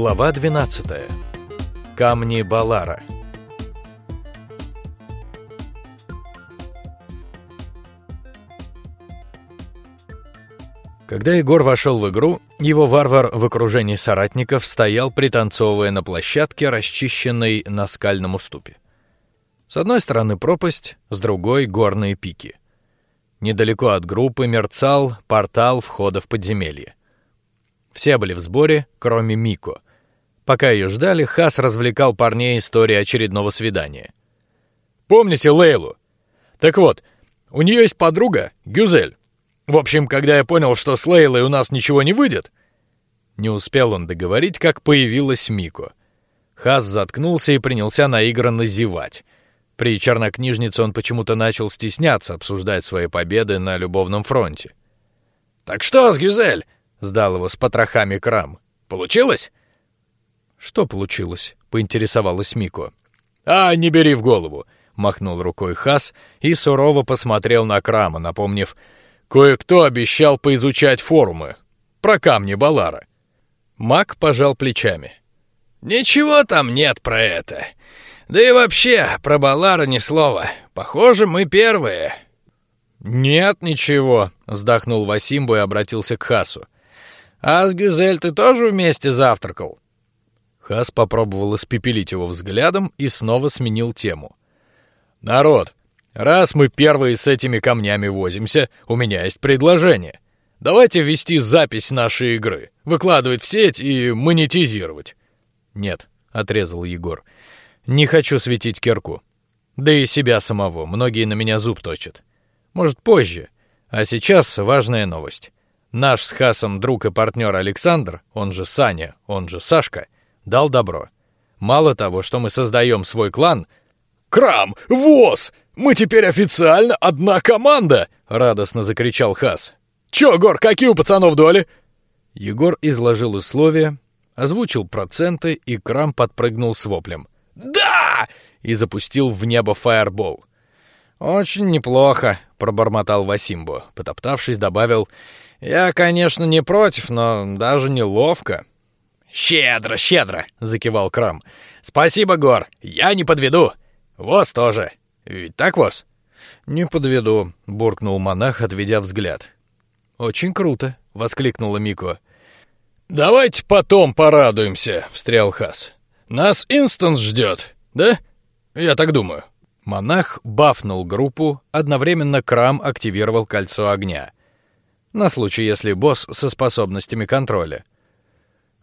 Глава 12. Камни Балара. Когда Егор вошел в игру, его варвар в окружении соратников стоял, пританцовывая на площадке, расчищенной на скальном уступе. С одной стороны пропасть, с другой горные пики. Недалеко от группы мерцал портал входа в подземелье. Все были в сборе, кроме Мико. Пока ее ждали, Хас развлекал парней историей очередного свидания. Помните Лейлу? Так вот, у нее есть подруга Гюзель. В общем, когда я понял, что с Лейлой у нас ничего не выйдет, не успел он договорить, как появилась Мико. Хас заткнулся и принялся наигранно зевать. При чернокнижнице он почему-то начал стесняться обсуждать свои победы на любовном фронте. Так что с Гюзель? Сдал его с потрохами Крам. Получилось? Что получилось? Поинтересовалась Мико. А не бери в голову, махнул рукой Хас и сурово посмотрел на Крама, напомнив, Кое-кто обещал поизучать форумы про камни Балара. Мак пожал плечами. Ничего там нет про это. Да и вообще про Балара ни слова. Похоже, мы первые. Нет ничего, вздохнул Васимбу и обратился к Хасу. А с Гюзель ты тоже вместе завтракал? Хас попробовал испепелить его взглядом и снова сменил тему. Народ, Раз мы первые с этими камнями возимся, у меня есть предложение. Давайте ввести запись нашей игры, выкладывать в сеть и монетизировать. Нет, отрезал Егор. Не хочу светить кирку. Да и себя самого. Многие на меня зуб точат. Может позже. А сейчас важная новость. Наш с Хасом друг и партнер Александр, он же Саня, он же Сашка, дал добро. Мало того, что мы создаем свой клан. Крам, воз! Мы теперь официально одна команда!» — радостно закричал Хас. «Чё, Гор, какие у пацанов доли?» Егор изложил условия, озвучил проценты, и Крам подпрыгнул с воплем. «Да!» — и запустил в небо фаербол. «Очень неплохо», — пробормотал Васимбо. Потоптавшись, добавил, «Я, конечно, не против, но даже неловко». «Щедро, щедро!» — закивал Крам. «Спасибо, Гор, я не подведу. Воз тоже. Ведь так вас? Не подведу, буркнул монах, отведя взгляд. Очень круто, воскликнула Мико. Давайте потом порадуемся, встрял Хас. Нас instance ждет, да? Я так думаю. Монах бафнул группу, одновременно Крам активировал кольцо огня. На случай, если босс со способностями контроля.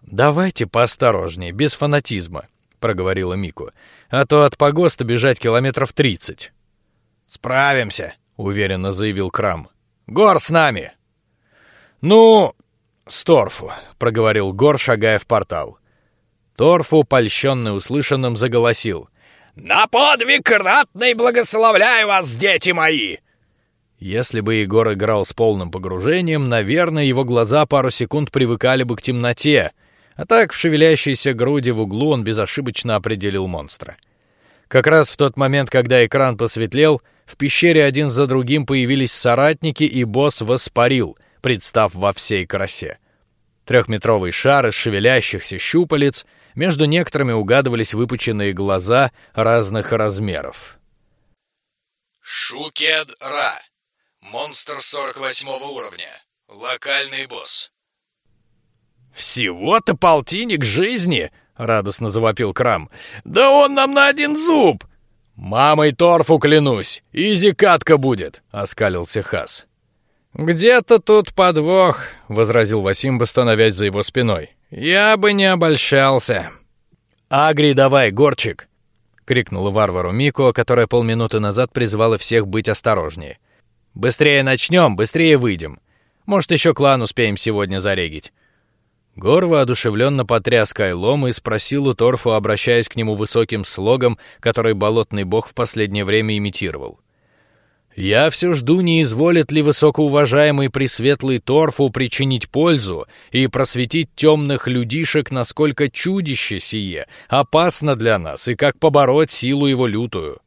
Давайте поосторожнее, без фанатизма, проговорила Мику а то от погоста бежать километров тридцать. Справимся, уверенно заявил Крам. Гор с нами. Ну, Сторфу, проговорил Гор, шагая в портал. Торфу, польщенный услышанным, заголосил: "На подвиг ратный благословляю вас, дети мои!" Если бы Егор играл с полным погружением, наверное, его глаза пару секунд привыкали бы к темноте, а так в шевелящейся груди в углу он безошибочно определил монстра. Как раз в тот момент, когда экран посветлел, в пещере один за другим появились соратники, и босс воспарил, представ во всей красе. Трехметровый шар из шевелящихся щупалец, между некоторыми угадывались выпученные глаза разных размеров. Шукед Ра. Монстр 48 уровня. Локальный босс. Всего-то полтинник жизни, радостно завопил Крам. Да он нам на один зуб. Мамой торфу клянусь, изи катка будет, оскалился Хас. Где-то тут подвох, возразил Васимба, становясь за его спиной. Я бы не обольщался. Агри, давай, горчик, крикнула варвару Мико, которая полминуты назад призвала всех быть осторожнее. Быстрее начнем, быстрее выйдем. Может, еще клан успеем сегодня зарегить. Гор воодушевленно потряс кайлом и спросил у Торфу, обращаясь к нему высоким слогом, который болотный бог в последнее время имитировал. Я все жду, не изволит ли высокоуважаемый пресветлый Торфу причинить пользу и просветить темных людишек, насколько чудище сие опасно для нас и как побороть силу его лютую.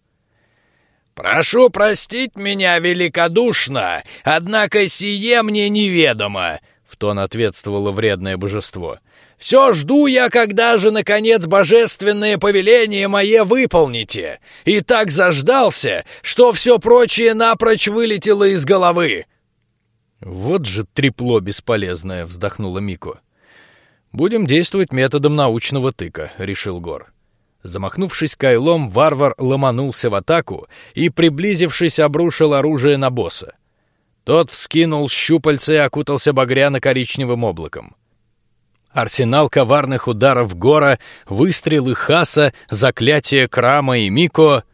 Прошу простить меня великодушно, однако сие мне неведомо, в тон ответствовало вредное божество. Все жду я, когда же, наконец, божественное повеление мое выполните. И так заждался, что все прочее напрочь вылетело из головы. Вот же трепло бесполезное, вздохнула Мико. Будем действовать методом научного тыка, решил Гор. Замахнувшись кайлом, варвар ломанулся в атаку и, приблизившись, обрушил оружие на босса. Тот вскинул щупальца и окутался багряно-коричневым облаком. Арсенал коварных ударов Гора, выстрелы Хаса, заклятия Крама и Мико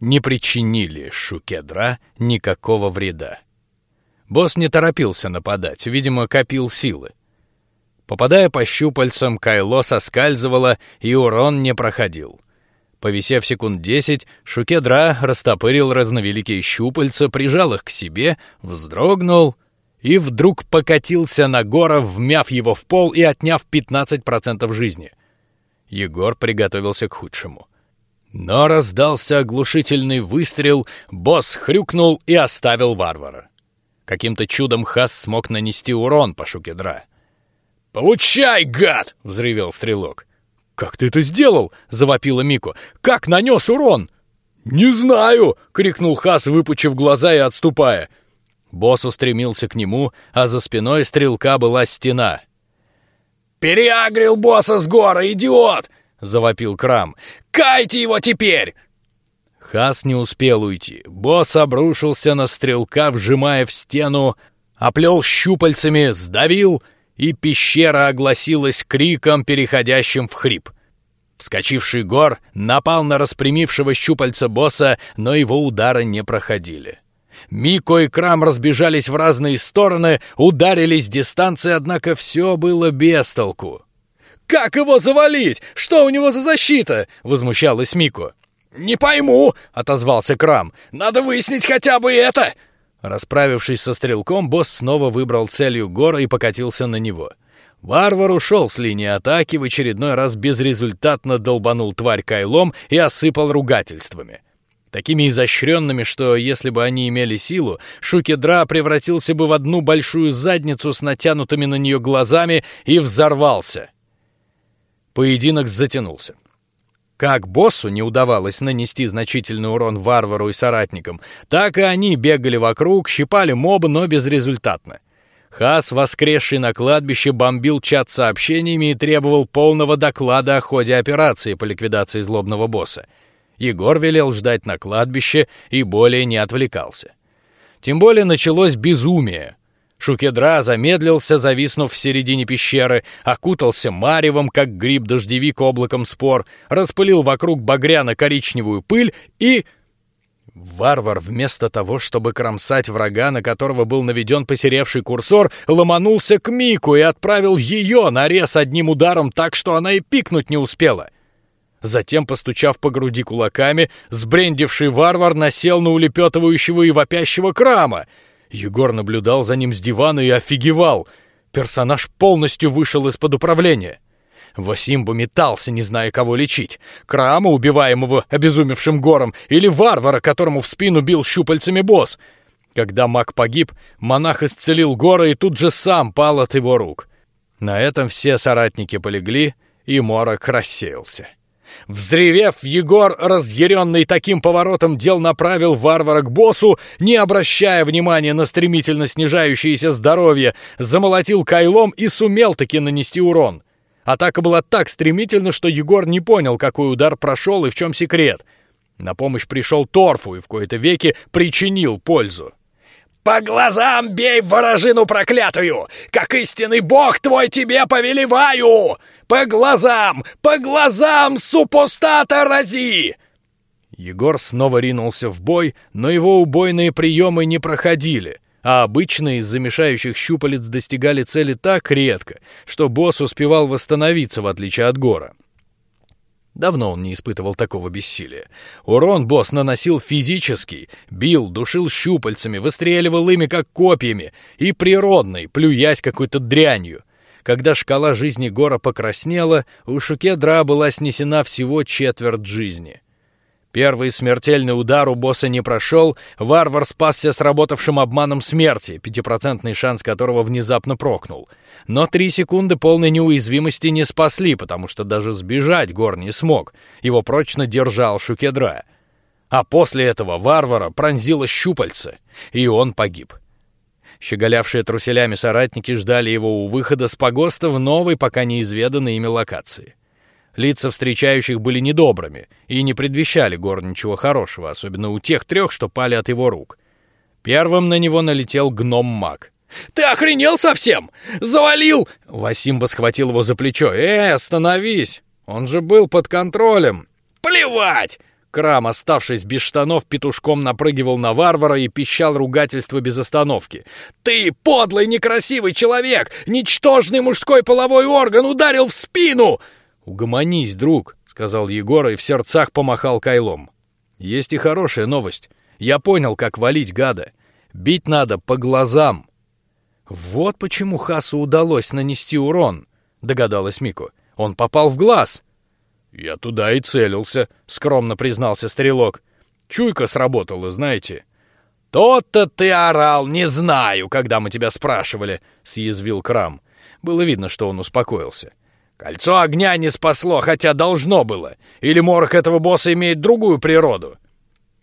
не причинили Шукедра никакого вреда. Босс не торопился нападать, видимо, копил силы. Попадая по щупальцам, Кайло соскальзывало, и урон не проходил. Повисев секунд десять, Шукедра растопырил разновеликие щупальца, прижал их к себе, вздрогнул и вдруг покатился на Гора, вмяв его в пол и отняв 15% жизни. Егор приготовился к худшему. Но раздался оглушительный выстрел, босс хрюкнул и оставил варвара. Каким-то чудом Хас смог нанести урон по Шукедра. «Получай, гад!» — взревел стрелок. «Как ты это сделал?» — завопила Мико. «Как нанес урон?» «Не знаю!» — крикнул Хас, выпучив глаза и отступая. Босс устремился к нему, а за спиной стрелка была стена. «Переагрил босса с гора, идиот!» — завопил Крам. «Кайте его теперь!» Хас не успел уйти. Босс обрушился на стрелка, вжимая в стену, оплел щупальцами, сдавил, и пещера огласилась криком, переходящим в хрип. Вскочивший гор напал на распрямившего щупальца босса, но его удары не проходили. Мико и Крам разбежались в разные стороны, ударились дистанции, однако все было без толку. «Как его завалить? Что у него за защита?» — возмущалась Мико. «Не пойму», — отозвался Крам. «Надо выяснить хотя бы это». Расправившись со стрелком, босс снова выбрал целью гора и покатился на него. Варвар ушел с линии атаки, в очередной раз безрезультатно долбанул тварь кайлом и осыпал ругательствами такими изощренными, что если бы они имели силу, Шукедра превратился бы в одну большую задницу с натянутыми на нее глазами и взорвался. Поединок затянулся. Как боссу не удавалось нанести значительный урон варвару и соратникам, так и они бегали вокруг, щипали моба, но безрезультатно. Хас, воскресший на кладбище, бомбил чат сообщениями и требовал полного доклада о ходе операции по ликвидации злобного босса. Егор велел ждать на кладбище и более не отвлекался. Тем более началось безумие. Шукедра замедлился, зависнув в середине пещеры, окутался маревом, как гриб-дождевик облаком спор, распылил вокруг багряно-коричневую пыль и... Варвар, вместо того, чтобы кромсать врага, на которого был наведен посеревший курсор, ломанулся к Мику и отправил ее на рез одним ударом так, что она и пикнуть не успела. Затем, постучав по груди кулаками, сбрендивший варвар насел на улепетывающего и вопящего крама. Егор наблюдал за ним с дивана и офигевал. Персонаж полностью вышел из-под управления. Васимба метался, не зная, кого лечить. Крама, убиваемого обезумевшим гором, или варвара, которому в спину бил щупальцами босс. Когда маг погиб, монах исцелил гора и тут же сам пал от его рук. На этом все соратники полегли, и морок рассеялся. Взревев, Егор, разъяренный таким поворотом дел, направил варвара к боссу, не обращая внимания на стремительно снижающееся здоровье, замолотил кайлом и сумел таки нанести урон. Атака была так стремительна, что Егор не понял, какой удар прошел и в чем секрет. На помощь пришел Торфу и в кои-то веки причинил пользу. «По глазам бей ворожину проклятую! Как истинный бог твой тебе повелеваю! По глазам! По глазам, супостата рази!» Егор снова ринулся в бой, но его убойные приемы не проходили, а обычные из замешающих щупалец достигали цели так редко, что босс успевал восстановиться, в отличие от Гора. Давно он не испытывал такого бессилия. Урон босс наносил физический, бил, душил щупальцами, выстреливал ими как копьями, и природный, плюясь какой-то дрянью. Когда шкала жизни Гора покраснела, у Шукедра была снесена всего четверть жизни. Первый смертельный удар у босса не прошел, варвар спасся сработавшим обманом смерти, пятипроцентный шанс которого внезапно прокнул. Но три секунды полной неуязвимости не спасли, потому что даже сбежать Гор не смог. Его прочно держал Шукедра. А после этого варвара пронзило щупальце, и он погиб. Щеголявшие труселями соратники ждали его у выхода с погоста в новой, пока неизведанной ими локации. Лица встречающих были недобрыми и не предвещали Гор ничего хорошего, особенно у тех трех, что пали от его рук. Первым на него налетел гном-маг. «Ты охренел совсем? Завалил!» Васимба схватил его за плечо. «Э, остановись! Он же был под контролем!» «Плевать!» Крам, оставшись без штанов, петушком напрыгивал на варвара и пищал ругательство без остановки. «Ты, подлый, некрасивый человек! Ничтожный мужской половой орган ударил в спину!» «Угомонись, друг», — сказал Егор и в сердцах помахал кайлом. «Есть и хорошая новость. Я понял, как валить гада. Бить надо по глазам». «Вот почему Хасу удалось нанести урон», — догадалась Мику. «Он попал в глаз». «Я туда и целился», — скромно признался стрелок. «Чуйка сработала, знаете». «Тот-то ты орал, не знаю, когда мы тебя спрашивали», — съязвил Крам. Было видно, что он успокоился. Кольцо огня не спасло, хотя должно было. Или морок этого босса имеет другую природу.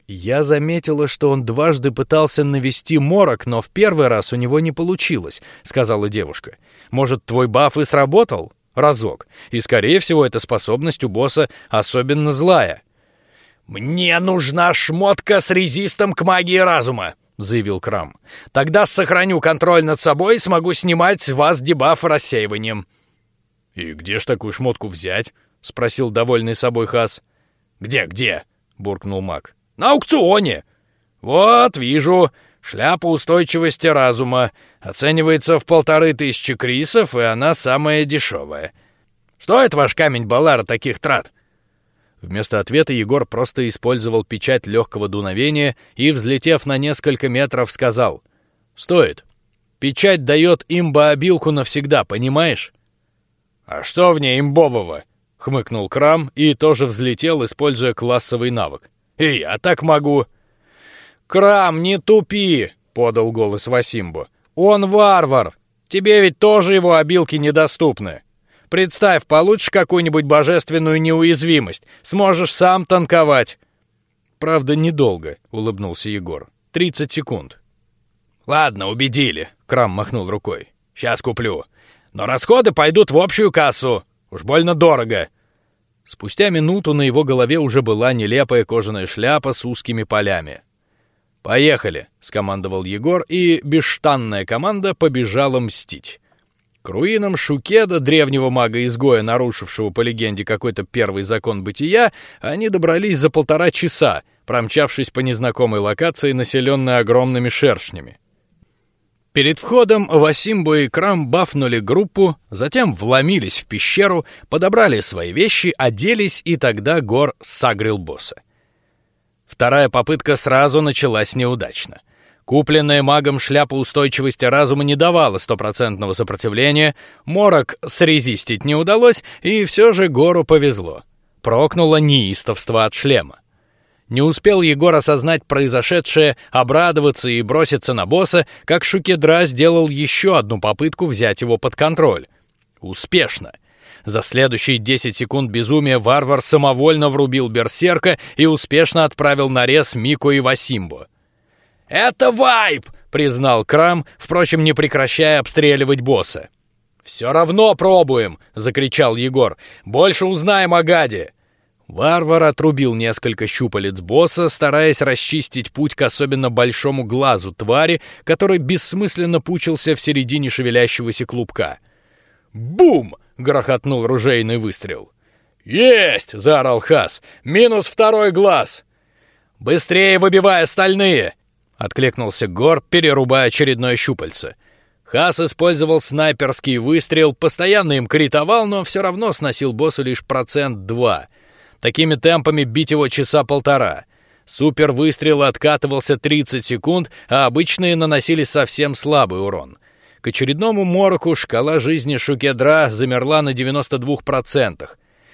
Я заметила, что он дважды пытался навести морок, но в первый раз у него не получилось, сказала девушка. Может, твой баф и сработал? Разок. И скорее всего, эта способность у босса особенно злая. Мне нужна шмотка с резистом к магии разума, заявил Крам. Тогда сохраню контроль над собой и смогу снимать с вас дебаф рассеиванием. «И где ж такую шмотку взять?» — спросил довольный собой Хас. «Где, где?» — буркнул маг. «На аукционе!» «Вот, вижу. Шляпа устойчивости разума. Оценивается в полторы тысячи крисов, и она самая дешевая. Стоит ваш камень Балара таких трат?» Вместо ответа Егор просто использовал печать легкого дуновения и, взлетев на несколько метров, сказал: "Стоит. Печать дает имба-обилку навсегда, понимаешь? «А что в ней имбового?» — хмыкнул Крам и тоже взлетел, используя классовый навык. «И я так могу». «Крам, не тупи!» — подал голос Васимбу. «Он варвар! Тебе ведь тоже его обилки недоступны. Представь, получишь какую-нибудь божественную неуязвимость, сможешь сам танковать». «Правда, недолго», — улыбнулся Егор. «Тридцать секунд». «Ладно, убедили», — Крам махнул рукой. «Сейчас куплю. Но расходы пойдут в общую кассу. Уж больно дорого. Спустя минуту на его голове уже была нелепая кожаная шляпа с узкими полями. Поехали, скомандовал Егор, и бесштанная команда побежала мстить. К руинам Шукеда, древнего мага-изгоя, нарушившего по легенде какой-то первый закон бытия, они добрались за полтора часа, промчавшись по незнакомой локации, населенной огромными шершнями. Перед входом Васимбо и Крам бафнули группу, затем вломились в пещеру, подобрали свои вещи, оделись, и тогда Гор сагрил босса. Вторая попытка сразу началась неудачно. Купленная магом шляпа устойчивости разума не давала стопроцентного сопротивления, морок срезистить не удалось, и все же Гору повезло. Прокнуло неистовство от шлема. Не успел Егор осознать произошедшее, обрадоваться и броситься на босса, как Шукедра сделал еще одну попытку взять его под контроль. Успешно. За следующие 10 секунд безумия варвар самовольно врубил берсерка и успешно отправил на рез Мику и Васимбу. «Это вайп!» — признал Крам, впрочем, не прекращая обстреливать босса. «Все равно пробуем!» — закричал Егор. «Больше узнаем о гаде!» Варвар отрубил несколько щупалец босса, стараясь расчистить путь к особенно большому глазу твари, который бессмысленно пучился в середине шевелящегося клубка. «Бум!» — грохотнул ружейный выстрел. «Есть!» — заорал Хас. «Минус второй глаз!» «Быстрее выбивай остальные!» — откликнулся Гор, перерубая очередное щупальце. Хас использовал снайперский выстрел, постоянно им критовал, но все равно сносил босса лишь процент два — Такими темпами бить его часа полтора. Супер выстрел откатывался 30 секунд, а обычные наносили совсем слабый урон. К очередному мороку шкала жизни Шукедра замерла на 92%.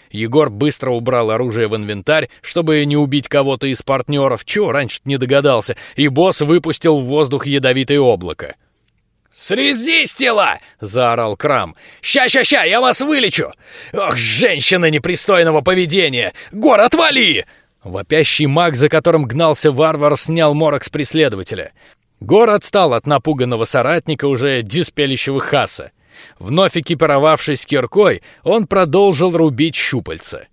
Егор быстро убрал оружие в инвентарь, чтобы не убить кого-то из партнеров, чего раньше не догадался, и босс выпустил в воздух ядовитое облако. «Срезистила!» — заорал Крам. «Ща-ща-ща, я вас вылечу! Ох, женщина непристойного поведения! Гор, отвали!» Вопящий маг, за которым гнался варвар, снял морок с преследователя. Гор отстал от напуганного соратника, уже диспелищего хаса. Вновь экипировавшись киркой, он продолжил рубить щупальца.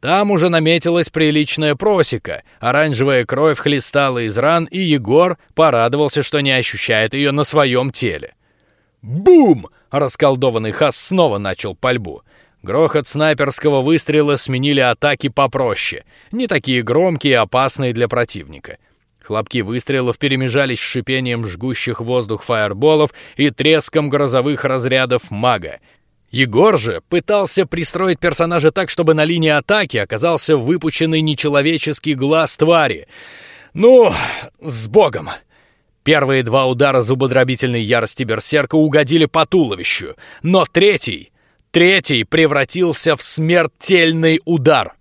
Там уже наметилась приличная просека, оранжевая кровь хлестала из ран, и Егор порадовался, что не ощущает ее на своем теле. Бум! Расколдованный хас снова начал пальбу. Грохот снайперского выстрела сменили атаки попроще, не такие громкие и опасные для противника. Хлопки выстрелов перемежались с шипением жгущих воздух фаерболов и треском грозовых разрядов мага. Егор же пытался пристроить персонажа так, чтобы на линии атаки оказался выпученный нечеловеческий глаз твари. Ну, с богом! Первые два удара зубодробительной ярости берсерка угодили по туловищу, но третий, третий превратился в смертельный удар.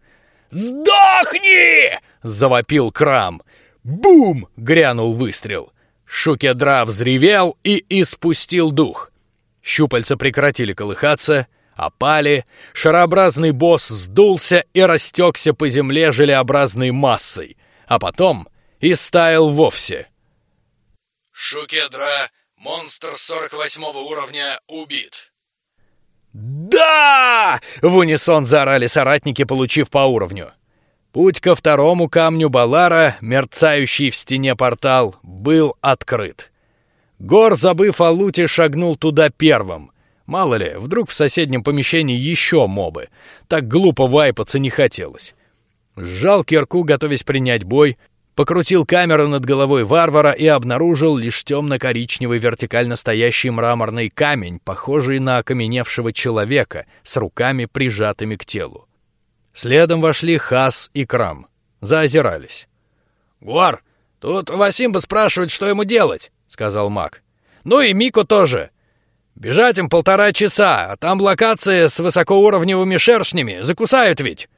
«Сдохни!» — завопил Крам. Бум! грянул выстрел. Шукедра взревел и испустил дух. Щупальца прекратили колыхаться, опали, шарообразный босс сдулся и растекся по земле желеобразной массой, а потом и стаял вовсе. Шукедра, монстр 48 уровня, убит. «Да!» — в унисон заорали соратники, получив по уровню. Путь ко второму камню Балара, мерцающий в стене портал, был открыт. Гор, забыв о луте, шагнул туда первым. Мало ли, вдруг в соседнем помещении еще мобы. Так глупо вайпаться не хотелось. Сжал кирку, готовясь принять бой, покрутил камеру над головой варвара и обнаружил лишь темно-коричневый вертикально стоящий мраморный камень, похожий на окаменевшего человека с руками прижатыми к телу. Следом вошли Хас и Крам. Заозирались. «Гуар, тут Васимба спрашивает, что ему делать», — сказал маг. «Ну и Мико тоже. Бежать им полтора часа, а там локации с высокоуровневыми шершнями. Закусают ведь».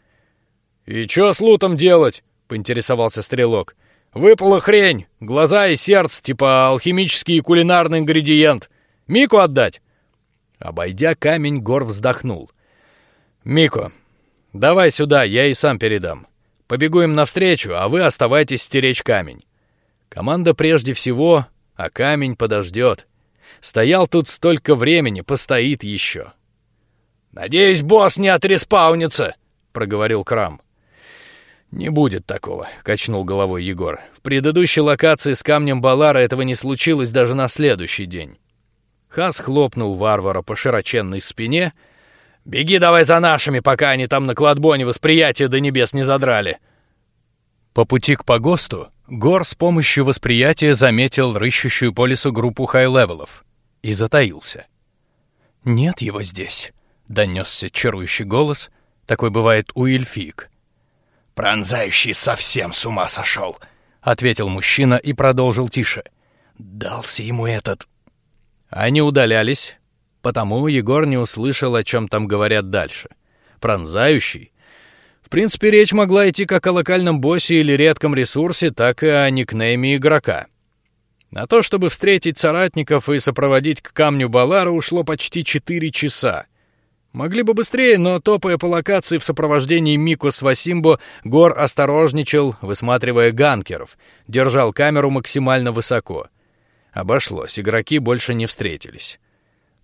«И что с лутом делать?» — поинтересовался стрелок. «Выпала хрень, глаза и сердце, типа алхимический кулинарный ингредиент. Мику отдать?» Обойдя камень, Гор вздохнул. «Мико, Давай сюда, я и сам передам. Побегу им навстречу, а вы оставайтесь стеречь камень. Команда прежде всего, а камень подождет. Стоял тут столько времени, постоит еще. Надеюсь, босс не отреспаунится, проговорил Крам. Не будет такого, качнул головой Егор. В предыдущей локации с камнем Балара этого не случилось даже на следующий день. Хас хлопнул варвара по широченной спине Беги давай за нашими, пока они там на кладбоне восприятие до небес не задрали. По пути к погосту Гор с помощью восприятия заметил рыщущую по лесу группу хай-левелов и затаился. Нет его здесь, донесся чарующий голос. Такой бывает у эльфиек. Пронзающий совсем с ума сошел, ответил мужчина и продолжил тише. Дался ему этот. Они удалялись, Потому Егор не услышал, о чем там говорят дальше. Пронзающий. В принципе, речь могла идти как о локальном боссе или редком ресурсе, так и о никнейме игрока. На то, чтобы встретить соратников и сопроводить к камню Балара, ушло почти четыре часа. Могли бы быстрее, но топая по локации в сопровождении Мико с Васимбо, Гор осторожничал, высматривая ганкеров, держал камеру максимально высоко. Обошлось, игроки больше не встретились.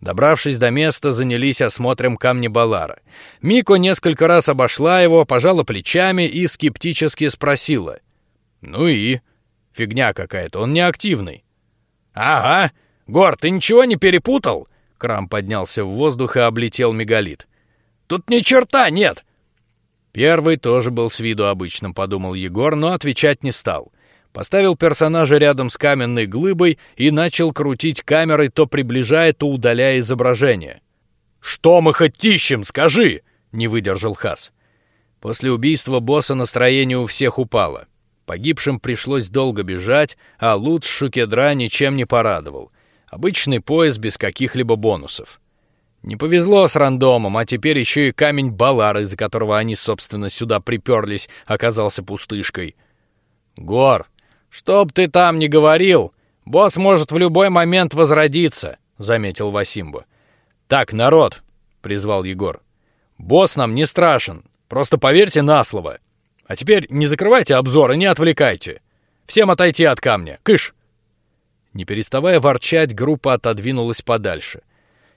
Добравшись до места, занялись осмотром камня Балара. Мико несколько раз обошла его, пожала плечами и скептически спросила: "Ну и фигня какая-то, он неактивный". "Ага, Гор, ты ничего не перепутал?" Крам поднялся в воздух и облетел мегалит. "Тут ни черта нет". Первый тоже был с виду обычным, подумал Егор, но отвечать не стал поставил персонажа рядом с каменной глыбой и начал крутить камерой, то приближая, то удаляя изображение. Что мы хоть ищем, скажи? Не выдержал Хас. После убийства босса настроение у всех упало. Погибшим пришлось долго бежать, а лут с Шукедра ничем не порадовал. Обычный пояс без каких-либо бонусов. Не повезло с рандомом, а теперь еще и камень Балар, из-за которого они, собственно, сюда приперлись, оказался пустышкой. Гор, чтоб ты там не говорил, босс может в любой момент возродиться, заметил Васимбо. Так, народ, призвал Егор. Босс нам не страшен, просто поверьте на слово. А теперь не закрывайте обзор и не отвлекайте. Всем отойти от камня. Кыш. Не переставая ворчать, группа отодвинулась подальше.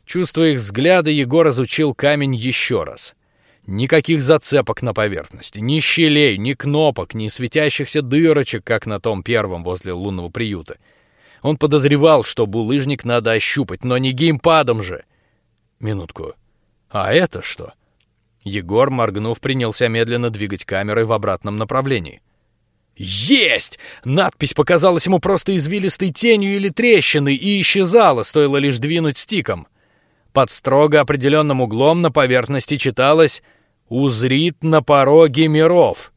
Чувствуя их взгляды, Егор изучил камень еще раз. Никаких зацепок на поверхности, ни щелей, ни кнопок, ни светящихся дырочек, как на том первом возле лунного приюта. Он подозревал, что булыжник надо ощупать, но не геймпадом же. Минутку. А это что? Егор, моргнув, принялся медленно двигать камерой в обратном направлении. Есть! Надпись показалась ему просто извилистой тенью или трещиной и исчезала, стоило лишь двинуть стиком. Под строго определенным углом на поверхности читалось «Узрит на пороге миров».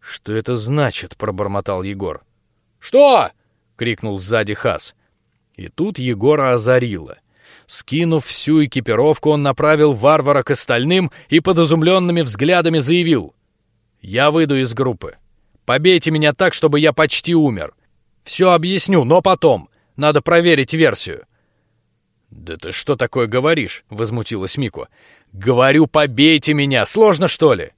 «Что это значит?» — пробормотал Егор. «Что?» — крикнул сзади Хас. И тут Егора озарило. Скинув всю экипировку, он направил варвара к остальным и под изумленными взглядами заявил: "Я выйду из группы. Побейте меня так, чтобы я почти умер. Все объясню, но потом. Надо проверить версию. «Да ты что такое говоришь?» — возмутилась Мико. «Говорю, побейте меня! Сложно, что ли?»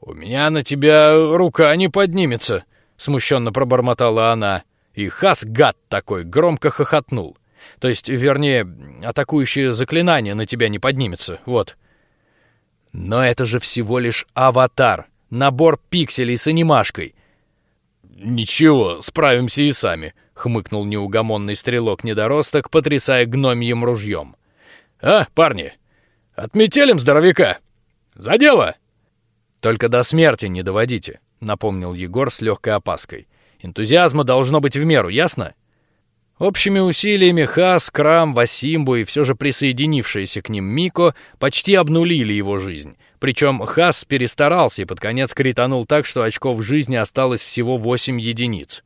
«У меня на тебя рука не поднимется», — смущенно пробормотала она. И Хас, гад такой, громко хохотнул. То есть, вернее, атакующее заклинание на тебя не поднимется, вот. Но это же всего лишь аватар, набор пикселей с анимашкой. «Ничего, справимся и сами», хмыкнул неугомонный стрелок-недоросток, потрясая гномьим ружьем. А, парни, отметелим здоровяка. За дело. Только до смерти не доводите, напомнил Егор с легкой опаской. Энтузиазма должно быть в меру, ясно? Общими усилиями Хас, Крам, Васимбу и все же присоединившиеся к ним Мико почти обнулили его жизнь. Причем Хас перестарался и под конец кританул так, что очков жизни осталось всего восемь единиц.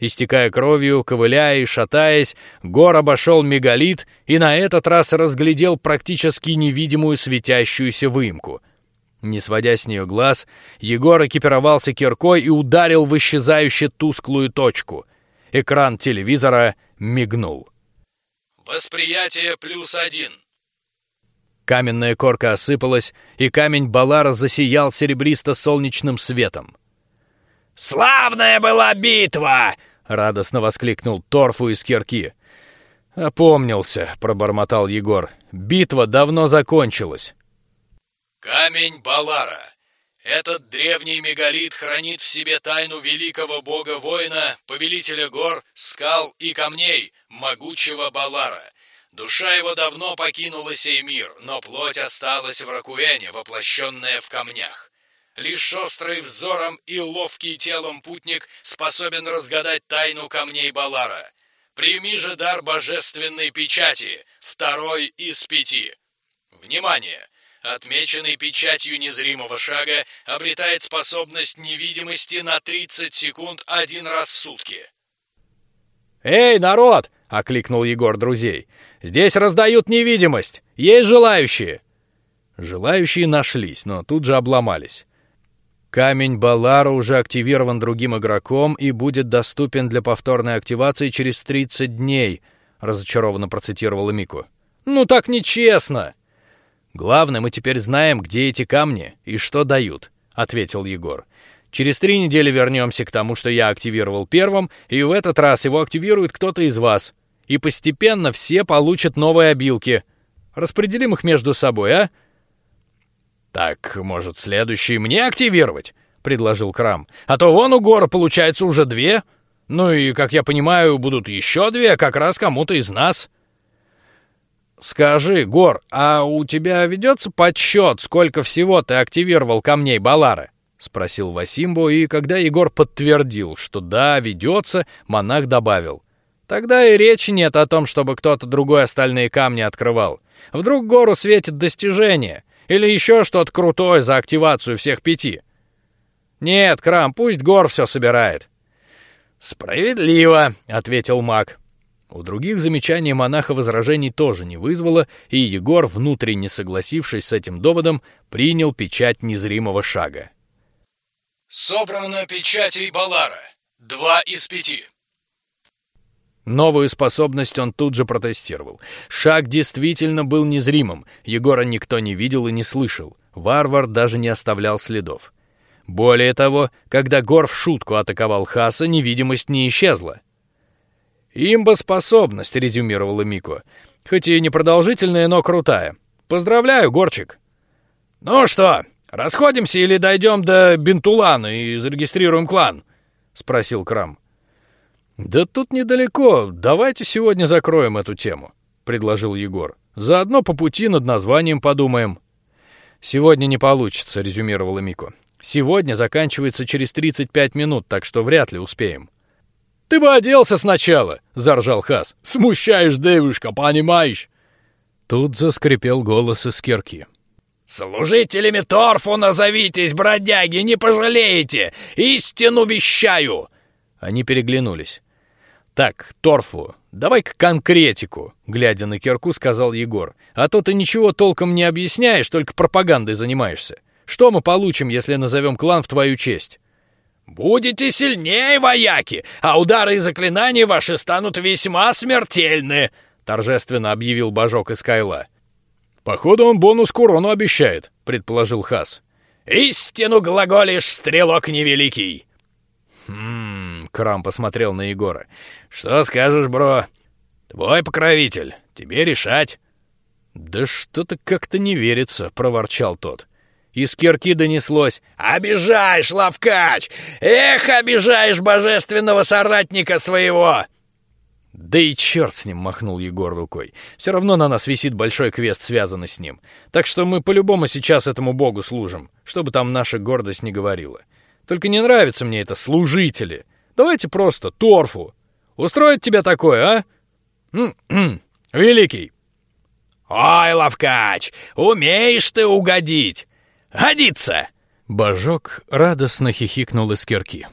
Истекая кровью, ковыляя и шатаясь, Гор обошел мегалит и на этот раз разглядел практически невидимую светящуюся выемку. Не сводя с нее глаз, Егор экипировался киркой и ударил в исчезающую тусклую точку. Экран телевизора мигнул. Восприятие плюс один. Каменная корка осыпалась, и камень Балара засиял серебристо-солнечным светом. «Славная была битва!» Радостно воскликнул Торфу из кирки. Опомнился, пробормотал Егор. Битва давно закончилась. Камень Балара. Этот древний мегалит хранит в себе тайну великого бога-воина, повелителя гор, скал и камней, могучего Балара. Душа его давно покинула сей мир, но плоть осталась в Ракуэне, воплощенная в камнях. Лишь острый взором и ловкий телом путник способен разгадать тайну камней Балара. Прими же дар божественной печати, второй из пяти. Внимание! Отмеченный печатью незримого шага обретает способность невидимости на 30 секунд один раз в сутки. «Эй, народ!» — окликнул Егор друзей. «Здесь раздают невидимость! Есть желающие?» Желающие нашлись, но тут же обломались. Камень Балара уже активирован другим игроком и будет доступен для повторной активации через 30 дней, разочарованно процитировала Мику. Ну так нечестно. Главное, мы теперь знаем, где эти камни и что дают, ответил Егор. Через три недели вернемся к тому, что я активировал первым, и в этот раз его активирует кто-то из вас, и постепенно все получат новые обилки. Распределим их между собой, а? Так, может, следующий мне активировать? предложил Крам. А то вон у Гора получается уже две. Ну и, как я понимаю, будут еще две, как раз кому-то из нас. Скажи, Гор, а у тебя ведется подсчет, сколько всего ты активировал камней Балары? спросил Васимбо, и когда Егор подтвердил, что да, ведется, монах добавил: тогда и речи нет о том, чтобы кто-то другой остальные камни открывал. Вдруг Гору светит достижение, или еще что-то крутое за активацию всех пяти. Нет, Крам, пусть Гор все собирает. Справедливо, ответил Мак. У других замечаний монаха возражений тоже не вызвало, и Егор, внутренне согласившись с этим доводом, принял печать незримого шага. Собрана печать Балара. Два из пяти. Новую способность он тут же протестировал. Шаг действительно был незримым, Егора никто не видел и не слышал. Варвар даже не оставлял следов. Более того, когда Гор в шутку атаковал Хаса, невидимость не исчезла. «Имба-способность», — резюмировала Мико. «Хоть и непродолжительная, но крутая. Поздравляю, Горчик». «Ну что, расходимся или дойдем до Бентулана и зарегистрируем клан?» — спросил Крам. Да тут недалеко. Давайте сегодня закроем эту тему, предложил Егор. Заодно по пути над названием подумаем. Сегодня не получится, резюмировала Мико. Сегодня заканчивается через 35 минут, так что вряд ли успеем. Ты бы оделся сначала, заржал Хас. Смущаешь девушка, понимаешь? Тут заскрипел голос из кирки. Служителями торфу назовитесь, бродяги, не пожалеете. Истину вещаю. Они переглянулись. Так, торфу, давай-ка конкретику, глядя на кирку, сказал Егор. А то ты ничего толком не объясняешь, только пропагандой занимаешься. Что мы получим, если назовем клан в твою честь? Будете сильнее, вояки, а удары и заклинания ваши станут весьма смертельны, торжественно объявил божок из Кайла. Походу он бонус к урону обещает, предположил Хас. Истину глаголишь, стрелок невеликий. Крам посмотрел на Егора. Что скажешь, бро? Твой покровитель, тебе решать. Да что-то как-то не верится, проворчал тот. Из кирки донеслось: "Обижаешь, лавкач! Эх, обижаешь божественного соратника своего!" Да и черт с ним, махнул Егор рукой. Все равно на нас висит большой квест, связанный с ним. Так что мы по-любому сейчас этому богу служим, чтобы там наша гордость не говорила. Только не нравится мне это служители. Давайте просто торфу. Устроит тебя такое, а? Великий. Ой, лавкач, умеешь ты угодить. Годится. Божок радостно хихикнул из кирки.